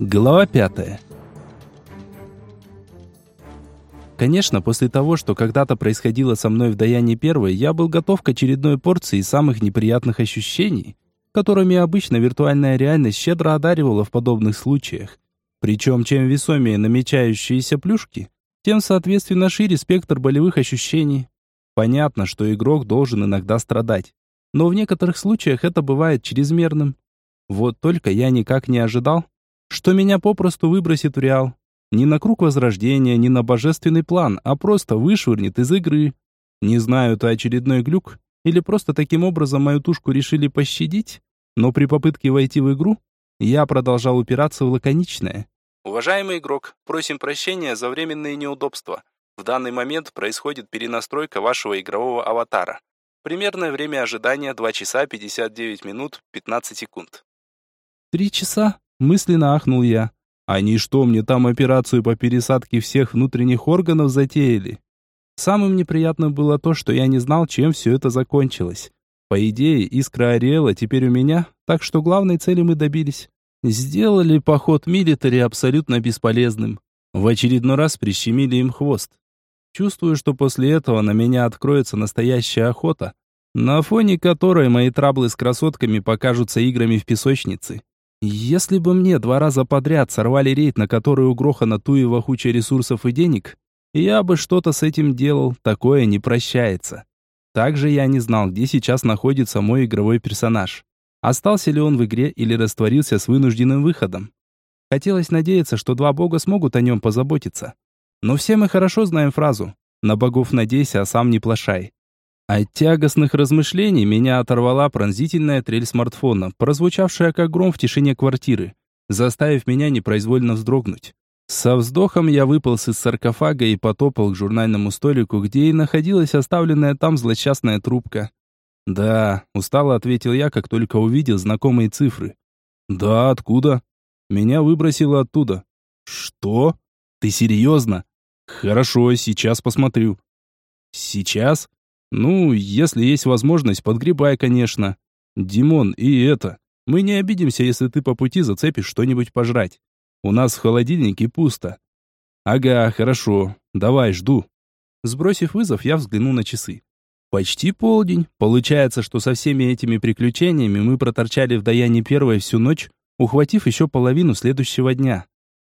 Глава пятая. Конечно, после того, что когда-то происходило со мной в Даяне Первой, я был готов к очередной порции самых неприятных ощущений, которыми обычно виртуальная реальность щедро одаривала в подобных случаях. Причем, чем весомее намечающиеся плюшки, тем, соответственно, шире спектр болевых ощущений. Понятно, что игрок должен иногда страдать, но в некоторых случаях это бывает чрезмерным. Вот только я никак не ожидал, что меня попросту выбросит в реал. Не на круг возрождения, не на божественный план, а просто вышвырнет из игры. Не знаю, это очередной глюк, или просто таким образом мою тушку решили пощадить, но при попытке войти в игру я продолжал упираться в лаконичное. Уважаемый игрок, просим прощения за временные неудобства. В данный момент происходит перенастройка вашего игрового аватара. Примерное время ожидания 2 часа 59 минут 15 секунд. Три часа? Мысленно ахнул я. Они что, мне там операцию по пересадке всех внутренних органов затеяли? Самым неприятным было то, что я не знал, чем все это закончилось. По идее, искра Ариэла теперь у меня, так что главной цели мы добились. Сделали поход милитари абсолютно бесполезным. В очередной раз прищемили им хвост. Чувствую, что после этого на меня откроется настоящая охота, на фоне которой мои траблы с красотками покажутся играми в песочнице. Если бы мне два раза подряд сорвали рейд, на который у Грохана Туева куча ресурсов и денег, я бы что-то с этим делал, такое не прощается. Также я не знал, где сейчас находится мой игровой персонаж. Остался ли он в игре или растворился с вынужденным выходом. Хотелось надеяться, что два бога смогут о нем позаботиться. Но все мы хорошо знаем фразу «На богов надейся, а сам не плашай». От тягостных размышлений меня оторвала пронзительная трель смартфона, прозвучавшая как гром в тишине квартиры, заставив меня непроизвольно вздрогнуть. Со вздохом я выполз из саркофага и потопал к журнальному столику, где и находилась оставленная там злосчастная трубка. «Да», — устало ответил я, как только увидел знакомые цифры. «Да, откуда?» «Меня выбросило оттуда». «Что? Ты серьезно?» «Хорошо, сейчас посмотрю». «Сейчас?» Ну, если есть возможность, подгребай, конечно. Димон, и это. Мы не обидимся, если ты по пути зацепишь что-нибудь пожрать. У нас в холодильнике пусто. Ага, хорошо. Давай, жду. Сбросив вызов, я взглянул на часы. Почти полдень. Получается, что со всеми этими приключениями мы проторчали в Даяне первой всю ночь, ухватив еще половину следующего дня.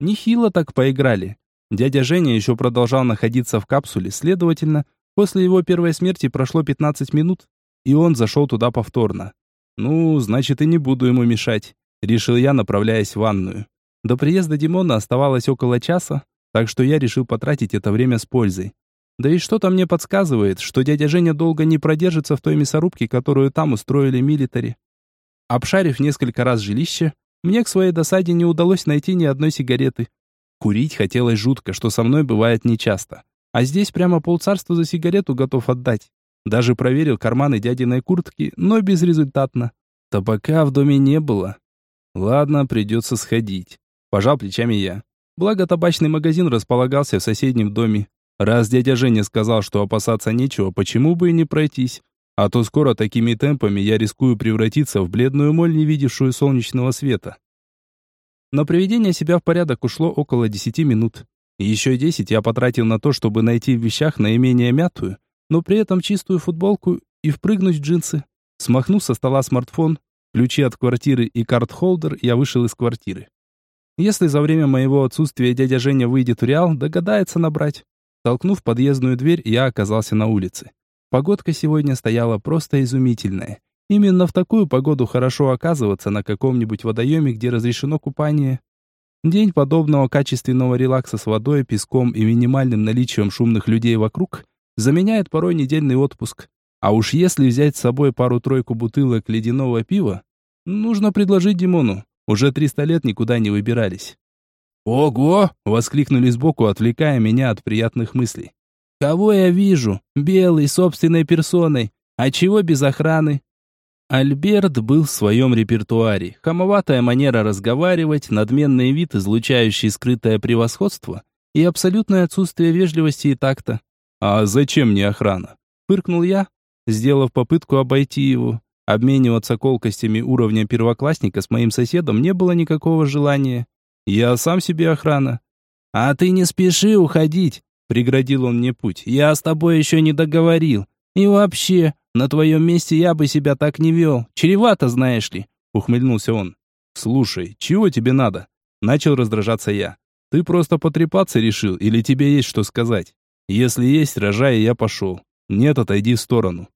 Нехило так поиграли. Дядя Женя еще продолжал находиться в капсуле, следовательно, После его первой смерти прошло 15 минут, и он зашел туда повторно. Ну, значит, и не буду ему мешать, решил я, направляясь в ванную. До приезда Димона оставалось около часа, так что я решил потратить это время с пользой. Да и что-то мне подсказывает, что дядя Женя долго не продержится в той мясорубке, которую там устроили милитари. Обшарив несколько раз жилище, мне к своей досаде не удалось найти ни одной сигареты. Курить хотелось жутко, что со мной бывает нечасто. А здесь прямо полцарства за сигарету готов отдать. Даже проверил карманы дядиной куртки, но безрезультатно. Табака в доме не было. Ладно, придется сходить. Пожал плечами я. Благо табачный магазин располагался в соседнем доме. Раз дядя Женя сказал, что опасаться нечего, почему бы и не пройтись? А то скоро такими темпами я рискую превратиться в бледную моль, не видевшую солнечного света. На приведение себя в порядок ушло около десяти минут. Еще десять я потратил на то, чтобы найти в вещах наименее мятую, но при этом чистую футболку и впрыгнуть в джинсы. Смахнув со стола смартфон, ключи от квартиры и карт-холдер, я вышел из квартиры. Если за время моего отсутствия дядя Женя выйдет в Реал, догадается набрать. Толкнув подъездную дверь, я оказался на улице. Погодка сегодня стояла просто изумительная. Именно в такую погоду хорошо оказываться на каком-нибудь водоеме, где разрешено купание. День подобного качественного релакса с водой, песком и минимальным наличием шумных людей вокруг заменяет порой недельный отпуск. А уж если взять с собой пару-тройку бутылок ледяного пива, нужно предложить Димону. Уже 300 лет никуда не выбирались. «Ого!» — воскликнули сбоку, отвлекая меня от приятных мыслей. «Кого я вижу? Белый, собственной персоной. А чего без охраны? Альберт был в своем репертуаре. Хамоватая манера разговаривать, надменный вид, излучающий скрытое превосходство и абсолютное отсутствие вежливости и такта. «А зачем мне охрана?» — фыркнул я, сделав попытку обойти его. Обмениваться колкостями уровня первоклассника с моим соседом не было никакого желания. Я сам себе охрана. А ты не спеши уходить, преградил он мне путь. Я с тобой еще не договорил. И вообще, на твоем месте я бы себя так не вел. Чревато, знаешь ли, ухмыльнулся он. Слушай, чего тебе надо? Начал раздражаться я. Ты просто потрепаться решил или тебе есть что сказать? Если есть, рожай, я пошел. Нет, отойди в сторону.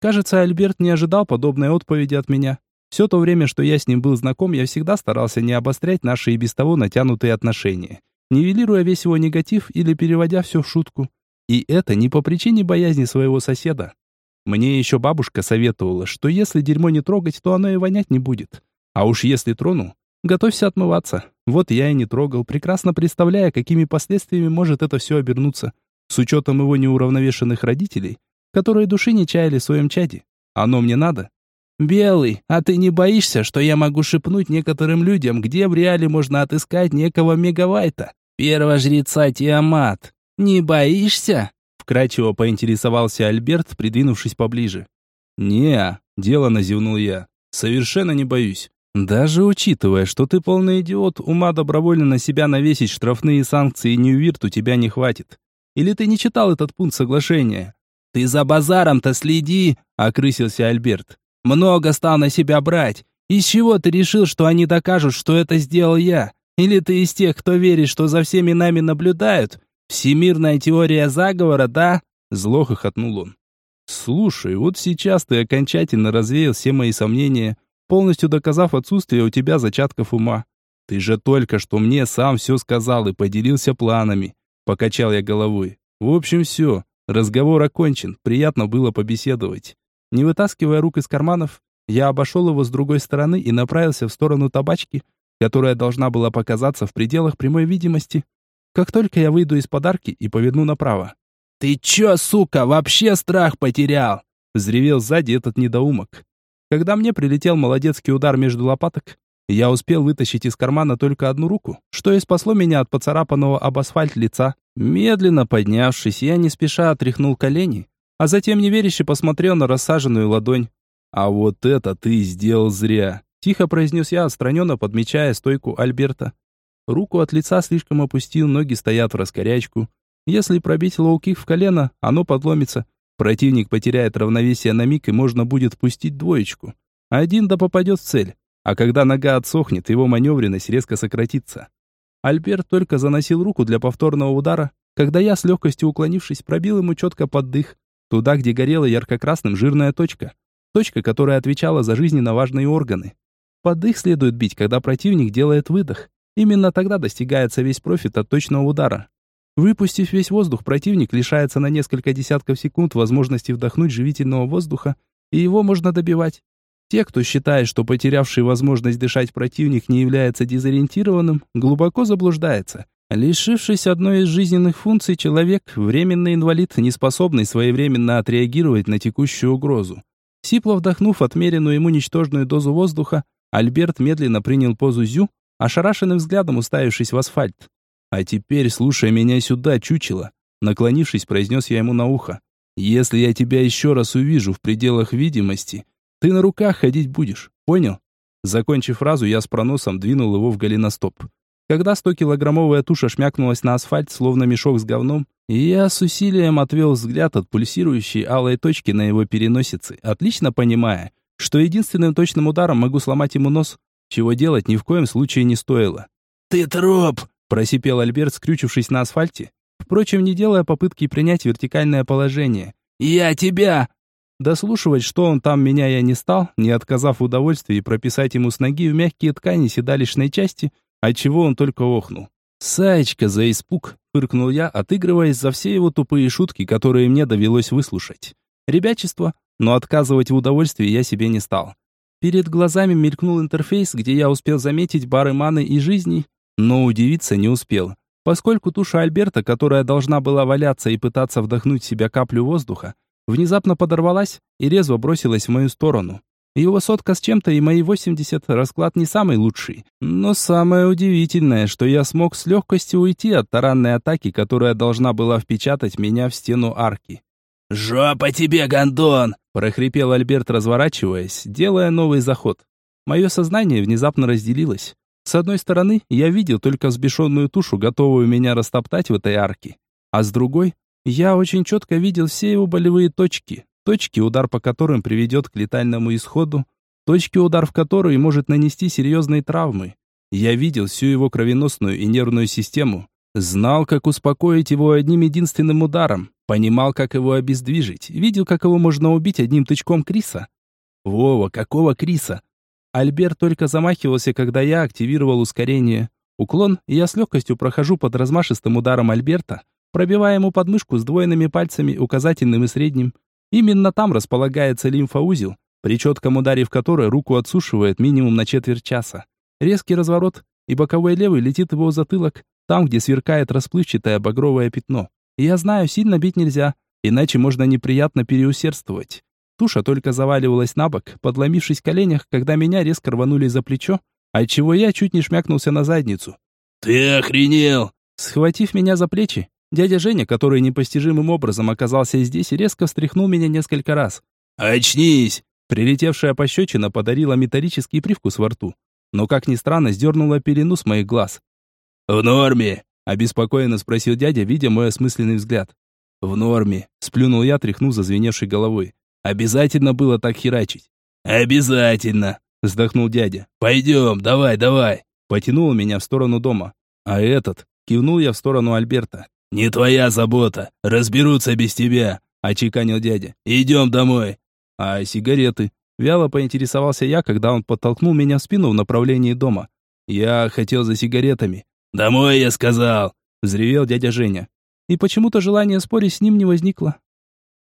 Кажется, Альберт не ожидал подобной отповеди от меня. Все то время, что я с ним был знаком, я всегда старался не обострять наши и без того натянутые отношения, нивелируя весь его негатив или переводя все в шутку. И это не по причине боязни своего соседа. Мне еще бабушка советовала, что если дерьмо не трогать, то оно и вонять не будет. А уж если трону, готовься отмываться. Вот я и не трогал, прекрасно представляя, какими последствиями может это все обернуться. С учетом его неуравновешенных родителей, которые души не чаяли в своем чаде. Оно мне надо. «Белый, а ты не боишься, что я могу шепнуть некоторым людям, где в реале можно отыскать некого мегавайта? Первого жреца Тиамат. Не боишься?» Вкратчиво поинтересовался Альберт, придвинувшись поближе. «Не, дело назевнул я. Совершенно не боюсь. Даже учитывая, что ты полный идиот, ума добровольно на себя навесить штрафные санкции Ньювирт у тебя не хватит. Или ты не читал этот пункт соглашения? Ты за базаром-то следи, окрысился Альберт. Много стал на себя брать. Из чего ты решил, что они докажут, что это сделал я? Или ты из тех, кто верит, что за всеми нами наблюдают? Всемирная теория заговора, да? Зло хохотнул он. Слушай, вот сейчас ты окончательно развеял все мои сомнения, полностью доказав отсутствие у тебя зачатков ума. Ты же только что мне сам все сказал и поделился планами. Покачал я головой. В общем, все. Разговор окончен. Приятно было побеседовать. Не вытаскивая рук из карманов, я обошел его с другой стороны и направился в сторону табачки, которая должна была показаться в пределах прямой видимости, как только я выйду из подарки и поверну направо. «Ты чё, сука, вообще страх потерял?» взревел сзади этот недоумок. Когда мне прилетел молодецкий удар между лопаток, я успел вытащить из кармана только одну руку, что и спасло меня от поцарапанного об асфальт лица. Медленно поднявшись, я не спеша отряхнул колени, а затем неверяще посмотрел на рассаженную ладонь. «А вот это ты сделал зря!» Тихо произнес я, отстраненно подмечая стойку Альберта. Руку от лица слишком опустил, ноги стоят враскорячку. Если пробить лоу-кик в колено, оно подломится. Противник потеряет равновесие на миг, и можно будет пустить двоечку. Один да попадет в цель а когда нога отсохнет, его маневренность резко сократится. Альберт только заносил руку для повторного удара, когда я, с легкостью уклонившись, пробил ему четко под дых, туда, где горела ярко-красным жирная точка, точка, которая отвечала за жизненно важные органы. Под дых следует бить, когда противник делает выдох. Именно тогда достигается весь профит от точного удара. Выпустив весь воздух, противник лишается на несколько десятков секунд возможности вдохнуть живительного воздуха, и его можно добивать. Те, кто считает, что потерявший возможность дышать противник не является дезориентированным, глубоко заблуждается. Лишившись одной из жизненных функций, человек – временный инвалид, не способный своевременно отреагировать на текущую угрозу. Сипло вдохнув отмеренную ему ничтожную дозу воздуха, Альберт медленно принял позу зю, ошарашенным взглядом уставившись в асфальт. «А теперь слушай меня сюда, чучело!» Наклонившись, произнес я ему на ухо. «Если я тебя еще раз увижу в пределах видимости, ты на руках ходить будешь, понял? Закончив фразу, я с проносом двинул его в голеностоп. Когда 100-килограммовая туша шмякнулась на асфальт, словно мешок с говном, я с усилием отвел взгляд от пульсирующей алой точки на его переносице, отлично понимая, что единственным точным ударом могу сломать ему нос, чего делать ни в коем случае не стоило. «Ты троп!» – просипел Альберт, скрючившись на асфальте, впрочем, не делая попытки принять вертикальное положение. «Я тебя!» Дослушивать, что он там меня я не стал, не отказав в удовольствии прописать ему с ноги в мягкие ткани седалищной части, отчего он только охнул. «Саечка за испуг!» — фыркнул я, отыгрываясь за все его тупые шутки, которые мне довелось выслушать. Ребячество, но отказывать в удовольствии я себе не стал. Перед глазами мелькнул интерфейс, где я успел заметить бары маны и жизни, но удивиться не успел, поскольку туша Альберта, которая должна была валяться и пытаться вдохнуть в себя каплю воздуха, внезапно подорвалась и резво бросилась в мою сторону. Его сотка с чем-то и мои 80 расклад не самый лучший. Но самое удивительное, что я смог с легкостью уйти от таранной атаки, которая должна была впечатать меня в стену арки. «Жопа тебе, гондон!» – прохрипел Альберт, разворачиваясь, делая новый заход. Мое сознание внезапно разделилось. С одной стороны, я видел только взбешенную тушу, готовую меня растоптать в этой арке. А с другой, я очень четко видел все его болевые точки. Точки, удар по которым приведет к летальному исходу. Точки, удар в которые может нанести серьезные травмы. Я видел всю его кровеносную и нервную систему. Знал, как успокоить его одним единственным ударом. Понимал, как его обездвижить. Видел, как его можно убить одним тычком Криса. Вова, какого Криса? Альберт только замахивался, когда я активировал ускорение. Уклон, и я с легкостью прохожу под размашистым ударом Альберта, пробивая ему подмышку сдвоенными пальцами, указательным и средним. Именно там располагается лимфоузел, при четком ударе в который руку отсушивает минимум на четверть часа. Резкий разворот, и боковой левый летит его затылок, там, где сверкает расплывчатое багровое пятно. Я знаю, сильно бить нельзя, иначе можно неприятно переусердствовать. Туша только заваливалась на бок, подломившись в коленях, когда меня резко рванули за плечо, отчего я чуть не шмякнулся на задницу. «Ты охренел!» Схватив меня за плечи, дядя Женя, который непостижимым образом оказался здесь, резко встряхнул меня несколько раз. «Очнись!» Прилетевшая пощечина подарила металлический привкус во рту, но, как ни странно, сдернула пелену с моих глаз. «В норме?» – обеспокоенно спросил дядя, видя мой осмысленный взгляд. «В норме», – сплюнул я, тряхнув зазвеневшей головой. Обязательно было так херачить. Обязательно, вздохнул дядя. Пойдем, давай, давай. Потянул меня в сторону дома. А этот, кивнул я в сторону Альберта. Не твоя забота, разберутся без тебя, очеканил дядя. Идем домой. А сигареты? Вяло поинтересовался я, когда он подтолкнул меня в спину в направлении дома. Я хотел за сигаретами. «Домой, я сказал!» Взревел дядя Женя. И почему-то желание спорить с ним не возникло.